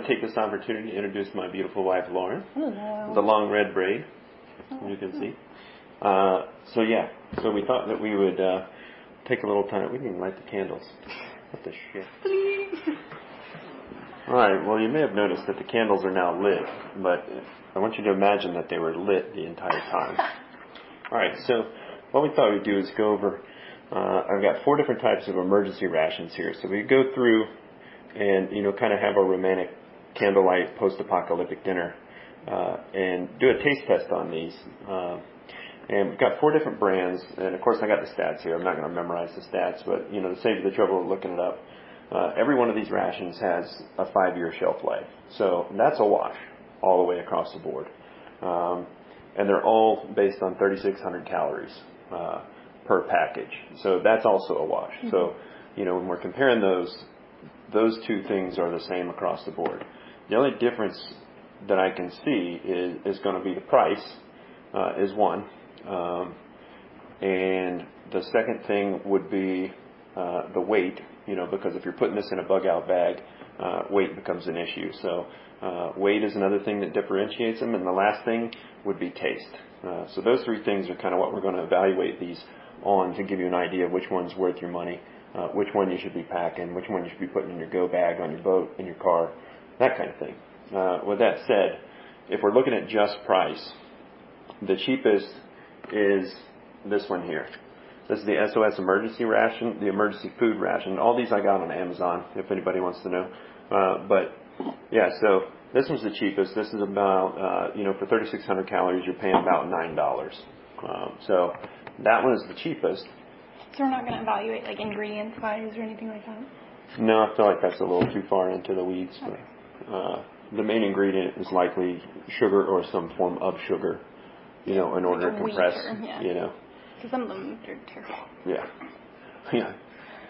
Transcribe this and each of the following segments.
want to take this opportunity to introduce my beautiful wife, Lauren. Hello. The long red braid, you can see. Uh, so yeah, so we thought that we would uh, take a little time. We can even light the candles. What the shit? Please. All right. Well, you may have noticed that the candles are now lit, but I want you to imagine that they were lit the entire time. All right. So what we thought we'd do is go over. Uh, I've got four different types of emergency rations here. So we go through and you know kind of have a romantic candlelight post-apocalyptic dinner uh, and do a taste test on these. Uh, and we've got four different brands, and of course I got the stats here. I'm not going to memorize the stats, but you know to save you the trouble of looking it up, uh, every one of these rations has a five-year shelf life. So that's a wash all the way across the board. Um, and they're all based on 3,600 calories uh, per package. So that's also a wash. Mm-hmm. So, you know, when we're comparing those, those two things are the same across the board. The only difference that I can see is, going to be the price uh, is one. Um, and the second thing would be uh, the weight, you know, because if you're putting this in a bug out bag, uh, weight becomes an issue. So weight is another thing that differentiates them. And the last thing would be taste. So those three things are kind of what we're going to evaluate these on to give you an idea of which one's worth your money, which one you should be packing, which one you should be putting in your go bag on your boat, in your car, that kind of thing. Uh, with that said, if we're looking at just price, the cheapest is this one here. This is the SOS emergency ration, the emergency food ration. All these I got on Amazon, if anybody wants to know. Uh, but yeah, so this one's the cheapest. This is about, uh, you know, for 3,600 calories, you're paying about nine dollars. Um, so that one is the cheapest. So we're not going to evaluate like ingredients wise or anything like that. No, I feel like that's a little too far into the weeds. Okay. Uh, the main ingredient is likely sugar or some form of sugar, you know, in order to compress, yeah. you know. Because some of them are terrible. Yeah. Yeah.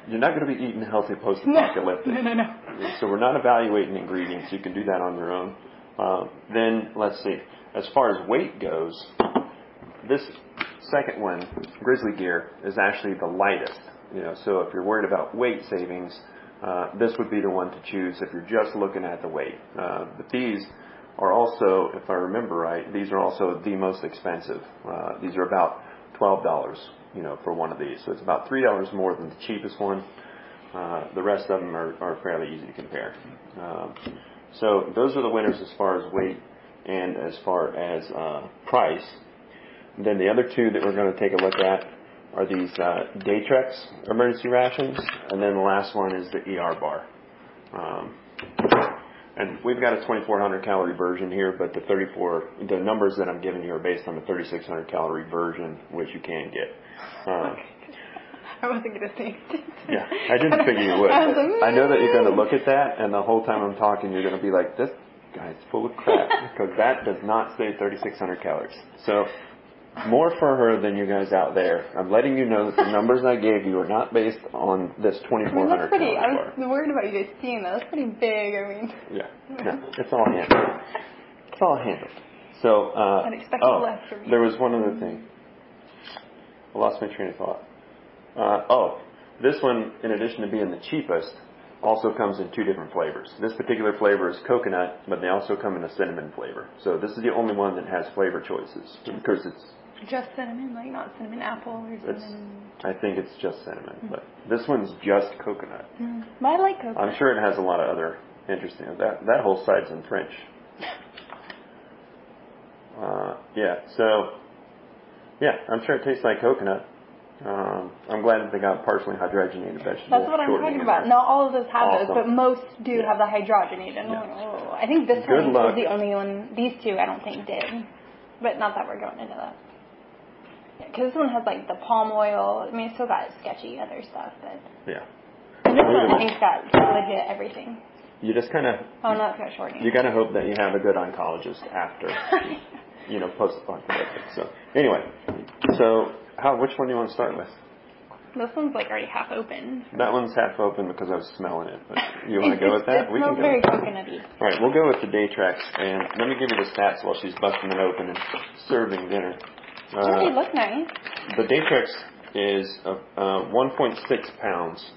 You're not going to be eating healthy post-apocalyptic. No, no, no. no. So we're not evaluating ingredients. You can do that on your own. Uh, then let's see. As far as weight goes, this second one, Grizzly Gear, is actually the lightest. You know, so if you're worried about weight savings, this would be the one to choose if you're just looking at the weight. Uh, but these are also, if I remember right, these are also the most expensive. Uh, these are about twelve dollars, you know, for one of these. So it's about three dollars more than the cheapest one. Uh, the rest of them are, fairly easy to compare. Um, so those are the winners as far as weight and as far as uh, price. Then the other two that we're going to take a look at are these uh, Datrex emergency rations, and then the last one is the ER bar. Um, and we've got a 2,400 calorie version here, but the 34, the numbers that I'm giving you are based on the 3,600 calorie version, which you can get. Uh, I wasn't going to say Yeah, I didn't figure you would. I, I know that you're going to look at that, and the whole time I'm talking, you're going to be like, this guy's full of crap, because that does not say 3,600 calories. So more for her than you guys out there. I'm letting you know that the numbers I gave you are not based on this 2,400 I mean, that's pretty, I was worried about you guys seeing that. That's pretty big. I mean. Yeah. No, it's all handled. It's all handled. So. Uh, Unexpected oh, left from you. there was one other thing. I lost my train of thought. Uh, oh, this one, in addition to being the cheapest, also comes in two different flavors. This particular flavor is coconut, but they also come in a cinnamon flavor. So this is the only one that has flavor choices because it's just cinnamon, like not cinnamon apple or cinnamon. I think it's just cinnamon, mm but this one's just coconut. Mm. But I like coconut. I'm sure it has a lot of other interesting. That that whole side's in French. uh, yeah, so yeah, I'm sure it tastes like coconut. Um, I'm glad that they got partially hydrogenated vegetable. That's what I'm talking about. Not all of those have awesome. those, but most do have the hydrogenated. Yeah. Oh, I think this Good one luck. was the only one. These two I don't think did, but not that we're going into that. Because this one has like the palm oil. I mean, it still got sketchy other stuff, but yeah. And this one I think's got legit everything. You just kind of. Oh no, it's got shortening. You gotta hope that you have a good oncologist after, you know, post apocalyptic. So anyway, so how? Which one do you want to start with? This one's like already half open. That one's half open because I was smelling it. But you want to go with that? It we can go very coconutty. All right, we'll go with the Datrex, and let me give you the stats while she's busting it open and serving dinner. Uh, they look nice. The Datrex is uh, uh, 1.6 pounds.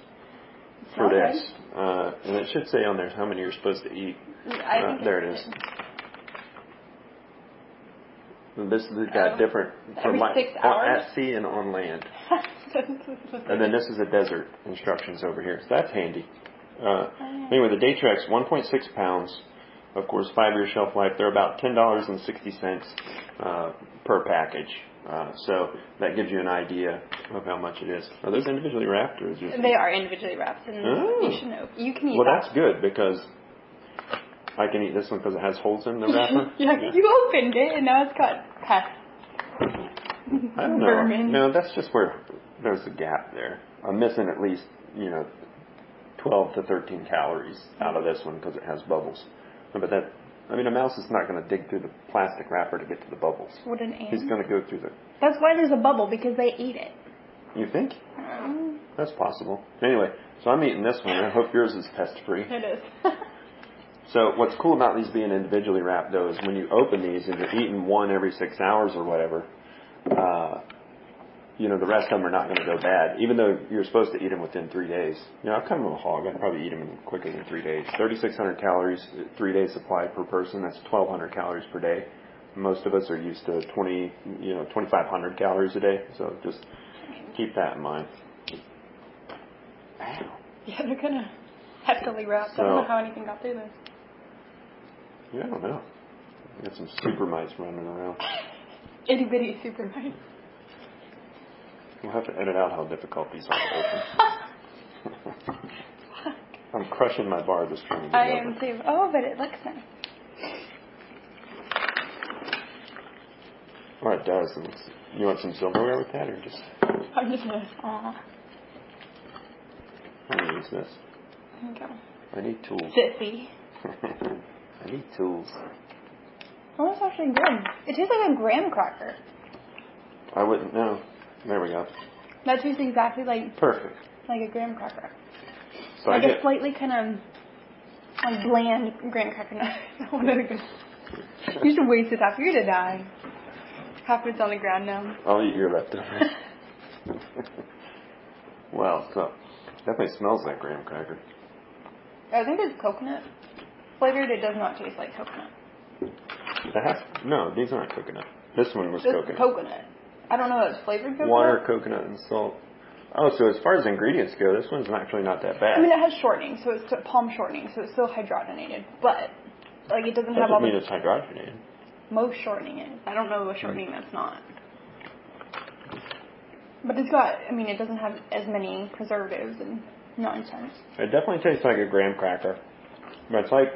for Okay. this, uh, and it should say on there how many you're supposed to eat. I Uh, there it is. And This has got Oh. different Every my- at sea and on land. And then this is a desert instructions over here. So that's handy. Uh, anyway, the Datrex, 1.6 pounds. Of course, five-year shelf life. They're about ten dollars and sixty cents uh, per package. Uh, so that gives you an idea of how much it is. Are those individually wrapped or is it? They are individually wrapped, and Oh. you should know. You can eat Well, that. that's good because I can eat this one because it has holes in the wrapper. yeah, you opened it, and now it's got pests. I don't know. Vermin. No, that's just where there's a gap there. I'm missing at least, you know, 12 to 13 calories out of this one because it has bubbles. But that, I mean, a mouse is not going to dig through the plastic wrapper to get to the bubbles. What an ant. He's going to go through the. That's why there's a bubble because they eat it. You think? Um, That's possible. Anyway, so I'm eating this one. I hope yours is pest free. it is. So what's cool about these being individually wrapped though is when you open these and you're eating one every six hours or whatever, uh, you know, the rest of them are not going to go bad, even though you're supposed to eat them within three days. You know, I'm kind of a hog. I'd probably eat them quicker than three days. 3,600 calories, three days supply per person. That's 1,200 calories per day. Most of us are used to 20, you know, 2,500 calories a day. So just keep that in mind. Ow. yeah, they're kind of heftily wrapped. I don't know how anything got through this. Yeah, I don't know. Got some super mice running around. Itty bitty super mice. We'll have to edit out how difficult these are to open. I'm crushing my bar to get I am too. Oh, but it looks nice. Oh, it does. It looks- You want some silverware with that, or just I'm just gonna. Aw. I'm gonna use this? There you go. I need tools. Sissy. I need tools. Oh, that's actually good. It tastes like a graham cracker. I wouldn't know. There we go. That tastes exactly like Perfect. like a graham cracker. So I like a slightly kind of like bland graham cracker nut. oh, very good. You should waste it half. You're gonna die. Half of it's on the ground now. I'll eat your leftovers. wow. So definitely smells like graham cracker. I think it's coconut flavored. It does not taste like coconut. It has, no, these aren't coconut. This one was This coconut. coconut. I don't know it's flavored coconut. Water, coconut, and salt. Oh, so as far as ingredients go, this one's actually not that bad. I mean, it has shortening, so it's palm shortening, so it's still hydrogenated, but like it doesn't have all doesn't mean the it's hydrogenated. most shortening is. I don't know a shortening hmm. that's not. But it's got. I mean, it doesn't have as many preservatives and nonsense. It definitely tastes like a graham cracker. But it's like,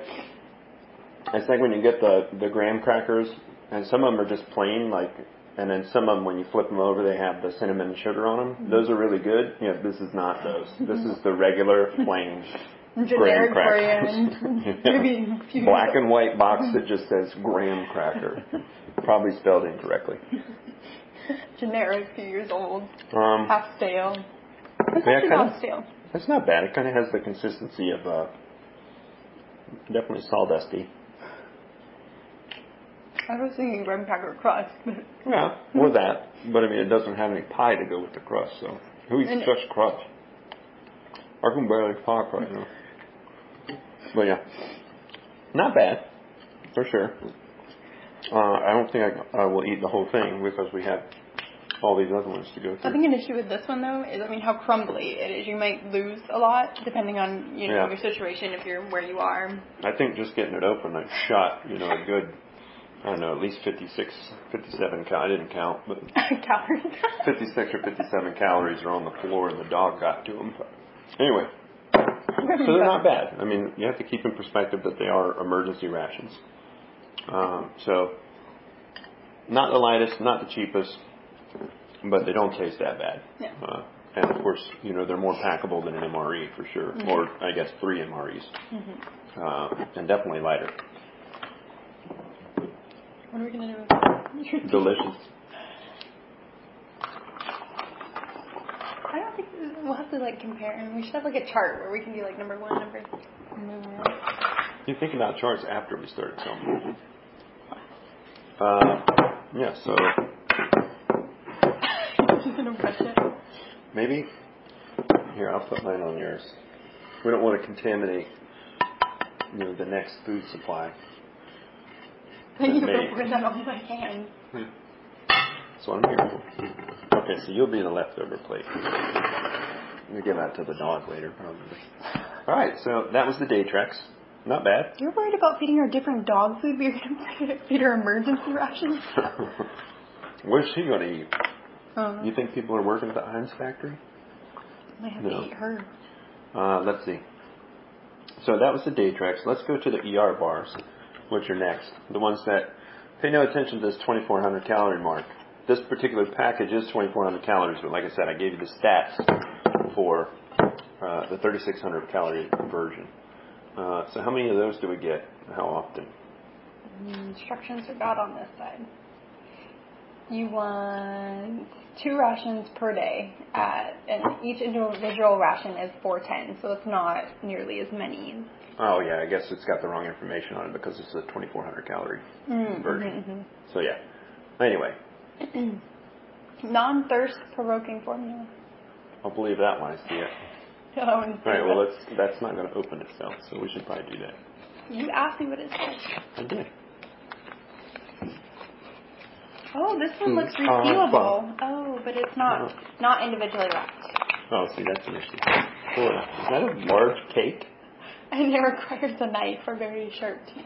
it's like when you get the, the graham crackers, and some of them are just plain, like, and then some of them, when you flip them over, they have the cinnamon and sugar on them. Those are really good. Yeah, this is not those. This is the regular, plain graham Generic crackers. brand. Maybe a few Black and white box that just says graham cracker. Probably spelled incorrectly. generic, few years old, Um, half stale. It's Yeah, kinda. not stale. it's not bad. It kind of has the consistency of, uh, definitely sawdusty. I was thinking graham cracker crust, Yeah, or that. But I mean, it doesn't have any pie to go with the crust, so who eats And- such crust? I can barely talk right now. But yeah, not bad, for sure. Uh, I don't think I, I will eat the whole thing because we have all these other ones to go through. I through. think an issue with this one though is I mean how crumbly it is. You might lose a lot depending on you know Yeah. your situation if you're where you are. I think just getting it open, I shot, you know, a good, I don't know, at least 56, 57 cal. I didn't count, but Calories. 56 or 57 calories are on the floor and the dog got to them. But anyway, so they're not bad. I mean, you have to keep in perspective that they are emergency rations. Um, so, not the lightest, not the cheapest, but they don't taste that bad. Yeah. Uh, and of course, you know, they're more packable than an MRE for sure, or I guess three MREs, uh, and definitely lighter. What are we gonna do with it? Delicious. I don't think we'll have to like compare. And We should have like a chart where we can do like number one, number. number You think about charts after we started filming. Uh, yeah, so Just brush it. maybe here I'll put mine on yours. We don't want to contaminate, you know, the next food supply. You putting that on my hand. That's what I'm here for. Okay, so you'll be the leftover plate. We'll give that to the dog later, probably. All right, so that was the Datrex. Not bad. You're worried about feeding her different dog food, but you're gonna feed her emergency rations. Where's she going to eat? Um, You think people are working at the Heinz factory? I have no. to eat her. Uh, let's see. So that was the Datrex. Let's go to the ER bars, which are next. The ones that pay no attention to this 2400 calorie mark. This particular package is 2400 calories, but like I said, I gave you the stats for uh, the 3600 calorie version. Uh, so how many of those do we get? How often? Instructions are got on this side. You want two rations per day, at, and each individual ration is 410, so it's not nearly as many. Oh yeah, I guess it's got the wrong information on it because it's a 2400 calorie Mm, version. mhm, So yeah. Anyway. Non-thirst provoking formula. I'll believe that when I see it. Oh, All right. Well, let's. That's not going to open itself, so we should probably do that. you asked me what it says. I did. Oh, this one looks Mm, uh, resealable. Oh, but it's not Uh. not individually wrapped. Oh, see, that's an issue. Boy, is that a large cake? And it requires a knife or very sharp teeth.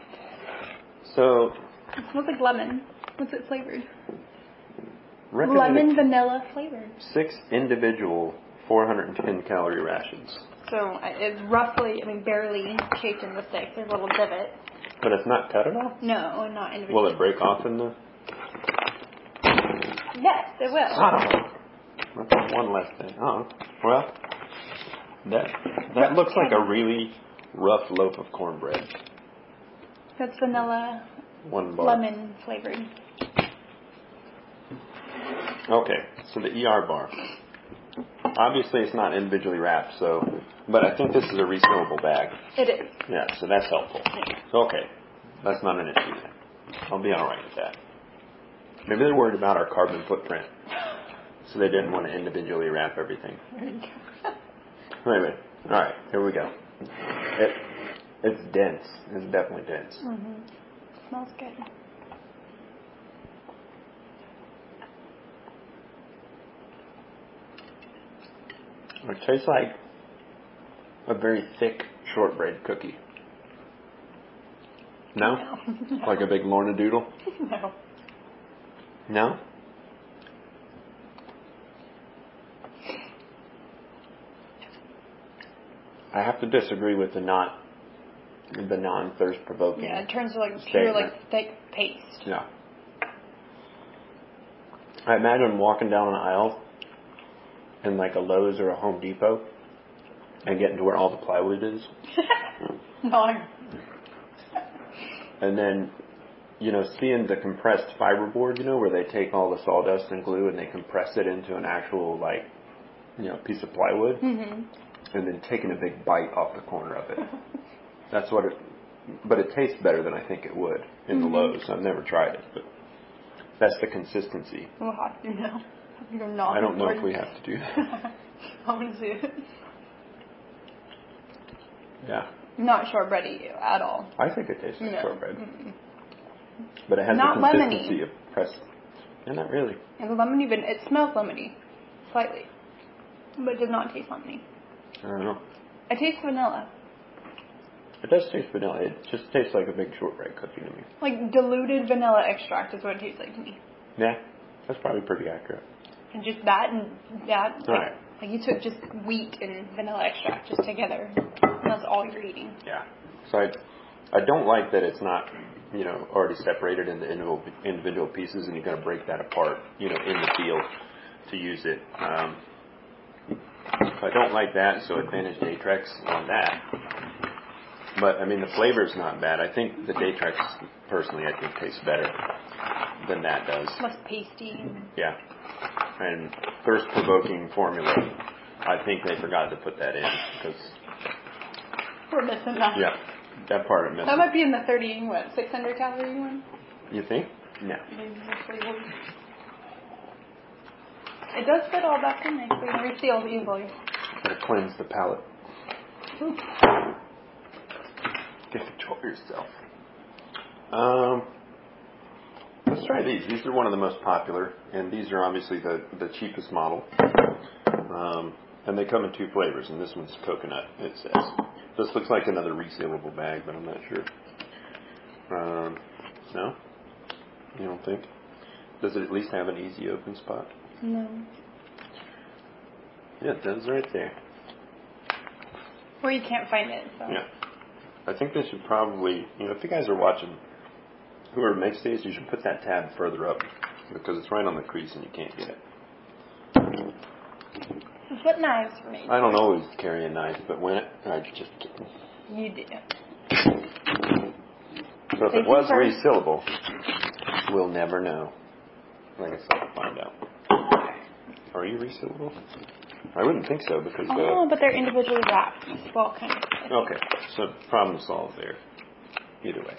So, It smells like lemon. What's it flavored? recommended Lemon vanilla flavored. six individual 410 calorie rations. So it's roughly, I mean, barely shaped in the stick. There's a little divot. But it's not cut at all? No, not individual. Will it break off in the. Yes, it will. Oh, that's one less thing. Oh, well, that that looks like a really rough loaf of cornbread. That's vanilla One bar. lemon flavored. Okay, so the ER bar. Obviously, it's not individually wrapped, so, but I think this is a resealable bag. It is. Yeah, so that's helpful. So, okay, that's not an issue then. I'll be all right with that. Maybe they're worried about our carbon footprint, so they didn't want to individually wrap everything. Anyway, all right, here we go. It, it's dense. It's definitely dense. mm-hmm. Smells good. It tastes like a very thick shortbread cookie. No? No. Like a big Lorna Doodle? no. No? I have to disagree with the not the non thirst provoking. Yeah, it turns to like pure, Statement. like thick paste. Yeah. I imagine walking down an aisle in like a Lowe's or a Home Depot and getting to where all the plywood is. no. And then, you know, seeing the compressed fiberboard, you know, where they take all the sawdust and glue and they compress it into an actual, like, you know, piece of plywood hmm and then taking a big bite off the corner of it. That's what it, but it tastes better than I think it would in the Mhm. Lowe's. I've never tried it, but that's the consistency. We'll have to now. You're not. I don't know if we have to do that. I want to see it. Yeah. Not shortbready at all. I think it tastes like No. shortbread, Mm-mm. But it has Not the lemony. consistency of pressed. Yeah, not really. And the lemon even it smells lemony, slightly, but it does not taste lemony. I don't know. It tastes vanilla, It does taste vanilla. It just tastes like a big shortbread cookie to me. like diluted vanilla extract is what it tastes like to me. Yeah, that's probably pretty accurate. And just that and that, like, Right. like you took just wheat and vanilla extract just together. And that's all you're eating. Yeah. So I, I don't like that it's not, you know, already separated into individual individual pieces, and you got to break that apart, you know, in the field to use it. Um, I don't like that, so Advantage Datrex on that. But I mean, the flavor's not bad. I think the Datrex, personally, I think tastes better than that does. Less pasty. Yeah. And thirst provoking formula. I think they forgot to put that in because We're missing that. yeah, that part of missing. That might be in the 30, what, 600 calorie one? You think? No. It does fit all back in nicely and reseals easily. Gotta cleanse the palate. Get control yourself. Um, let's try these. These are one of the most popular, and these are obviously the, the cheapest model. Um, and they come in two flavors, and this one's coconut, it says. This looks like another resealable bag, but I'm not sure. Um, no? You don't think? Does it at least have an easy open spot? No. Yeah, it does right there. Or you can't find it. So. Yeah. I think they should probably, you know, if you guys are watching whoever makes these, you should put that tab further up because it's right on the crease and you can't get it. What knives for me? I don't always carry a knife, but when it, I just kidding. You do. So if Thank it was resealable, we'll never know. I guess I'll find out. Are you resealable? I wouldn't think so because the. Oh, but they're individually wrapped. Well, kind of. Okay, so problem solved there. Either way.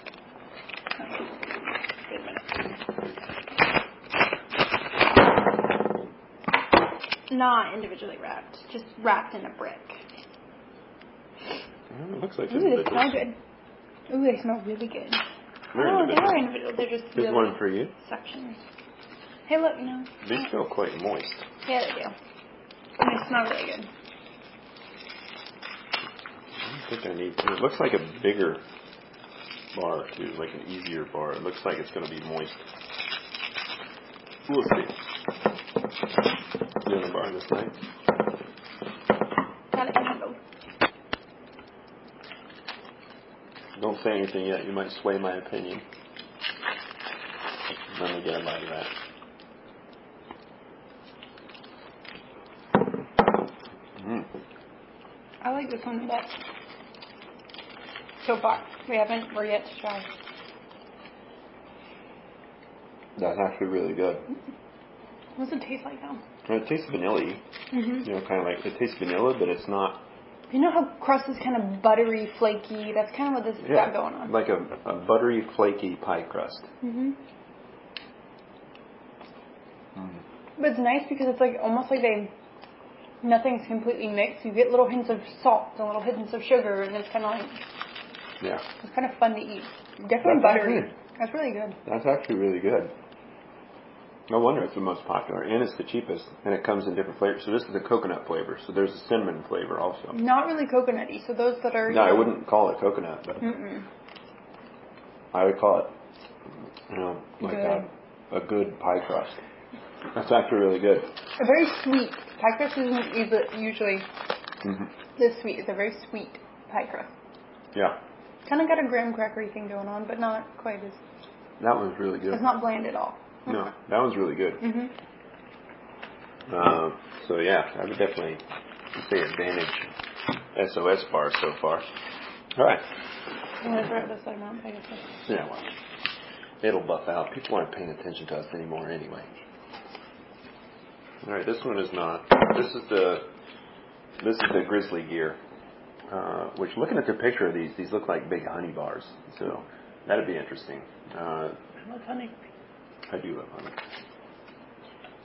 Wait a minute. Not individually wrapped, just wrapped in a brick. Well, it looks like Ooh, they smell good. Ooh, they smell really good. They're oh, they are individual. They're just There's really one for you. sections. Hey, look, no. These feel quite moist. Yeah, they do. And they smell really good. I think I need. It looks like a bigger bar too, like an easier bar. It looks like it's going to be moist. We'll see. You want to bar this night? Got it handled. Don't say anything yet. You might sway my opinion. Let me get a bite of that. Mm. I like this one the best. So far. We haven't, we're yet to try. That's actually really good. What does it taste like though? And it tastes vanilla-y. Mm-hmm. You know, kind of like it tastes vanilla, but it's not. You know how crust is kind of buttery, flaky? That's kind of what this has Yeah, got going on. like a, a buttery, flaky pie crust. hmm Mm. But it's nice because it's like almost like they nothing's completely mixed. You get little hints of salt and little hints of sugar, and it's kind of like Yeah, it's kind of fun to eat. Definitely That's buttery. good. That's really good. that's actually really good. No wonder it's the most popular, and it's the cheapest, and it comes in different flavors. So this is the coconut flavor. So there's a cinnamon flavor also. Not really coconutty. So those that are No, I wouldn't call it coconut, but Mm-mm. I would call it, you know, like a, a good pie crust. That's actually really good. A very sweet pie crust isn't usu- usually hmm this sweet. It's a very sweet pie crust. Yeah, Kind of got a graham crackery thing going on, but not quite as. that was really good. It's not bland at all. No, that was really good. hmm Uh, so yeah, I would definitely say advantage SOS bar so far. All right. I'm gonna throw this side out. I guess. Yeah, well, it'll buff out. People aren't paying attention to us anymore anyway. All right, this one is not. This is the this is the grizzly gear. Uh, which, looking at the picture of these, these look like big honey bars. So that'd be interesting. Uh, I love honey. I do love honey.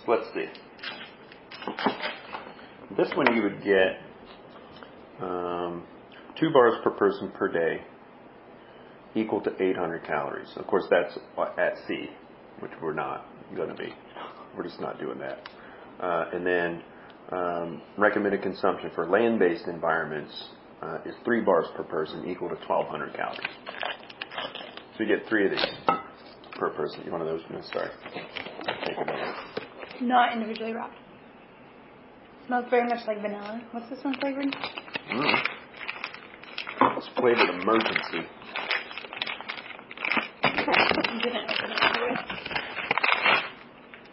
So let's see. This one you would get um, two bars per person per day, equal to 800 calories. Of course, that's at sea, which we're not going to be. We're just not doing that. Uh, and then um, recommended consumption for land-based environments uh, is three bars per person, equal to 1,200 calories. So you get three of these per person. You want one of those? No, sorry. Take a minute. Not individually wrapped. Smells very much like vanilla. What's this one flavored? Mm. It's flavored emergency. You didn't open it. did you?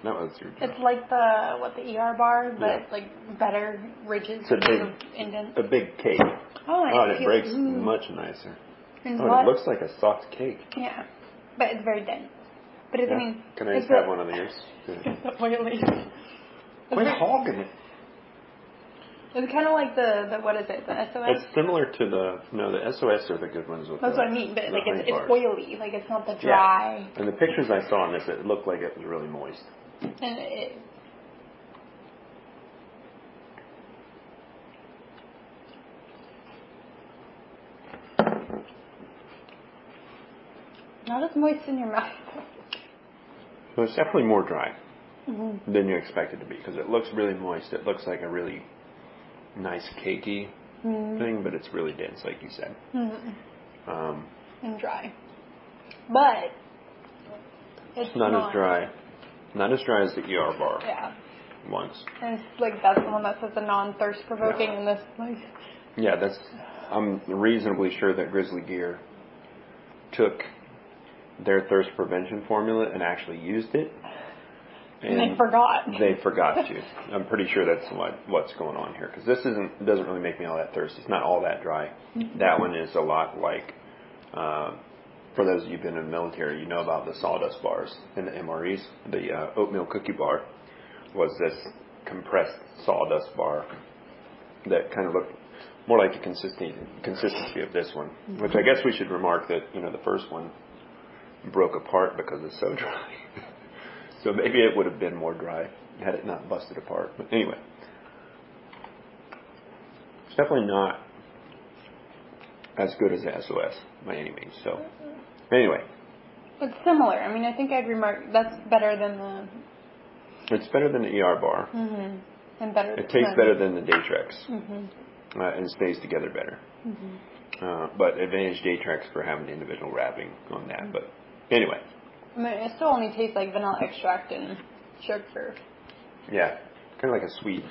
That was your It's like the what the ER bar, but Yeah. like better ridges It's a instead big- of indent. a big cake. Oh, I Oh, and it feel- breaks ooh. much nicer. And Oh, what? and it looks like a soft cake. yeah, but it's very dense. But it's, Yeah. I mean, Can I just have one of these? Good. It's the oily. Quit It's, hogging it. it's kind of like the, the what is it? The SOS. It's similar to the no, the SOS are the good ones with That's the, what I mean. But like it's it's oily. Like it's not the dry. Yeah. And the pictures I saw on this, it looked like it was really moist. And it, Not as moist in your mouth. So it's definitely more dry Mm-hmm. than you expect it to be because it looks really moist. It looks like a really nice cakey Mm-hmm. thing, but it's really dense, like you said. Mm-hmm. Um, And dry. But it's not, as dry, not as dry as the ER bar Yeah. once. And it's like that's the one that says the non-thirst provoking, and this like Yeah, that's. I'm reasonably sure that Grizzly Gear took their thirst prevention formula and actually used it. and they forgot. They forgot to. I'm pretty sure that's what what's going on here because this isn't doesn't really make me all that thirsty. It's not all that dry. That one is a lot like. Uh, for those of you who've been in the military, you know about the sawdust bars and the MREs. The uh, oatmeal cookie bar was this compressed sawdust bar that kind of looked more like the consistency consistency of this one. Which I guess we should remark that you know the first one broke apart because it's so dry. so maybe it would have been more dry had it not busted apart. But anyway, it's definitely not as good as the SOS by any means. So anyway, It's similar. I mean, I think I'd remark that's better than the it's better than the ER bar. mm-hmm. and better. It tastes better than the Datrex Mm-hmm. uh, and stays together better. Mm-hmm. Uh, but advantage Datrex for having individual wrapping on that. But anyway, I mean, it still only tastes like vanilla extract and sugar. yeah, kind of like a sweet.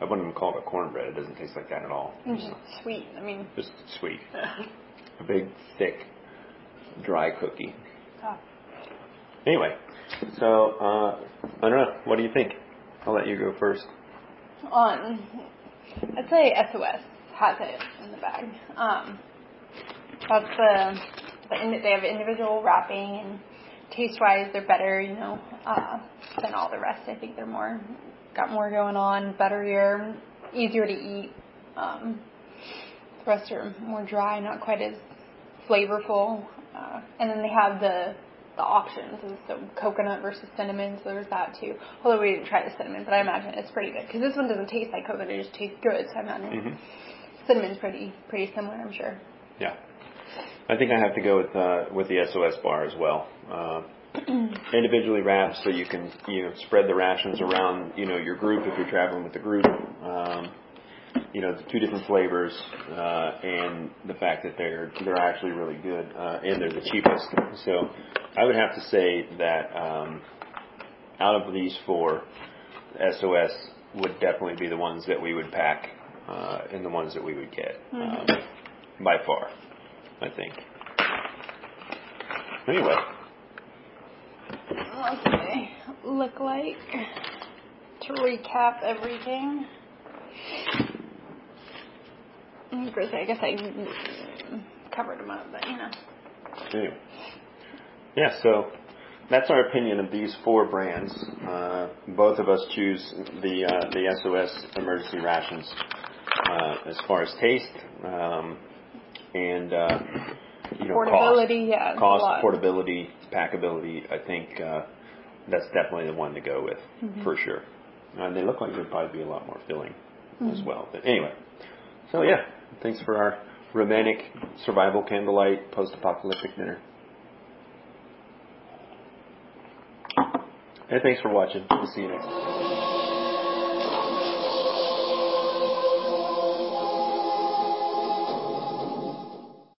I wouldn't even call it a cornbread. It doesn't taste like that at all. It's just sweet. I mean, Just sweet. A big, thick, dry cookie. ah. Anyway, so uh, I don't know. What do you think? I'll let you go first. on, I'd say SOS has it in the bag. Um, that's the, they have individual wrapping and taste wise they're better, you know, uh, than all the rest. I think they're more got more going on, better here, easier to eat. Um, the rest are more dry, not quite as flavorful. Uh, and then they have the the options, and so coconut versus cinnamon. So there's that too. Although we didn't try the cinnamon, but I imagine it's pretty good because this one doesn't taste like coconut; it just tastes good. So I imagine hmm cinnamon's pretty pretty similar. I'm sure. Yeah, I think I have to go with uh, with the SOS bar as well. Uh, individually wrapped, so you can you know spread the rations around you know your group if you're traveling with the group. Um, you know, the two different flavors, uh, and the fact that they're they're actually really good, uh, and they're the cheapest. So, I would have to say that um, out of these four, SOS would definitely be the ones that we would pack, uh, and the ones that we would get um, by far. I think. Anyway, What do they look like? To recap everything. I guess I covered them up, but you know. Anyway. Yeah, so that's our opinion of these four brands. Uh, both of us choose the uh, the SOS emergency rations uh, as far as taste um, and uh, you know Portability, cost, yeah, cost, portability, packability. I think uh, that's definitely the one to go with Mm-hmm. for sure. And they look like they'd probably be a lot more filling Mm-hmm. as well. But anyway, so yeah, thanks for our romantic survival candlelight post-apocalyptic dinner. And thanks for watching. We'll see you next time.